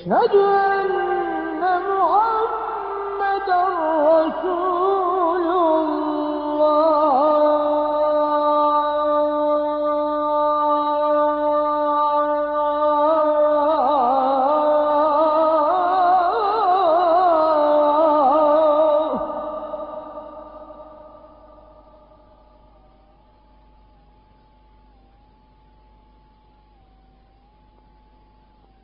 أشهد أن محمدا رسول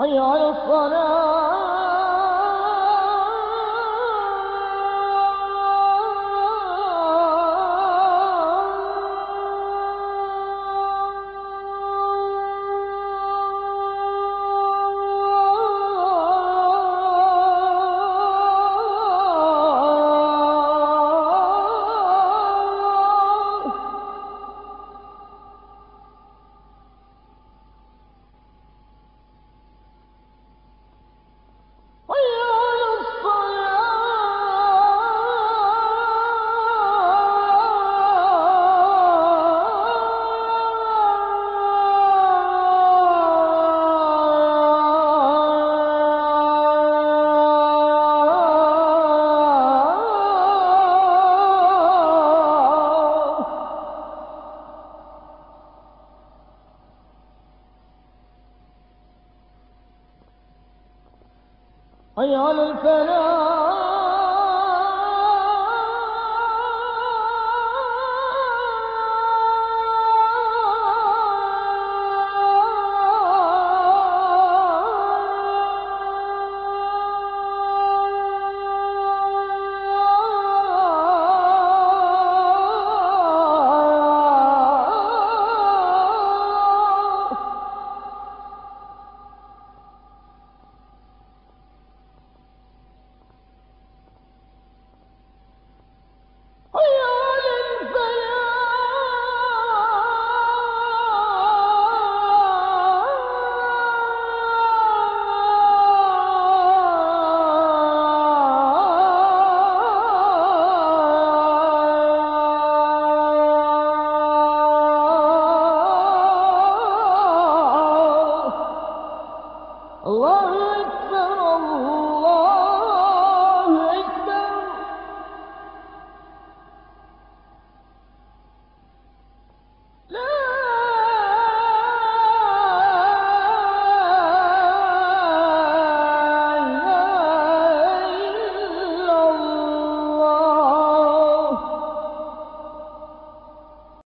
حي على الصلاة ايال الفلاح. الله أكبر الله